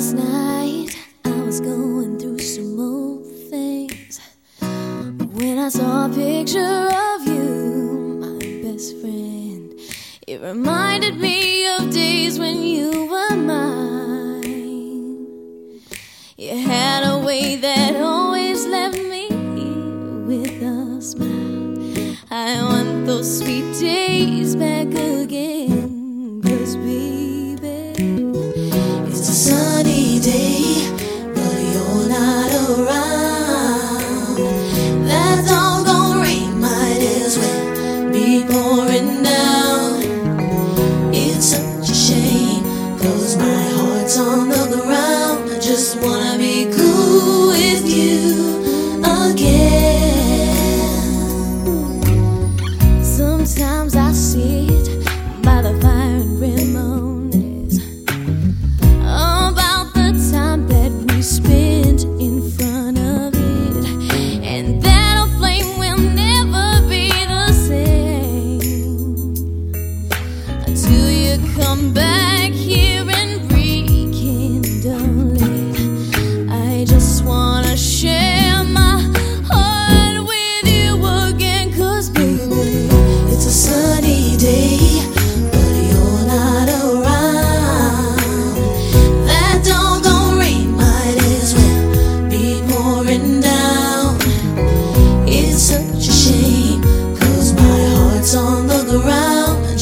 last night I was going through some old things when I saw a picture of you, my best friend. It reminded me of days when you were mine. You had a way that always left me with a smile. I want those sweet days back. Cause my heart's on the ground. I just wanna be.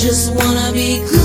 just wanna be cool.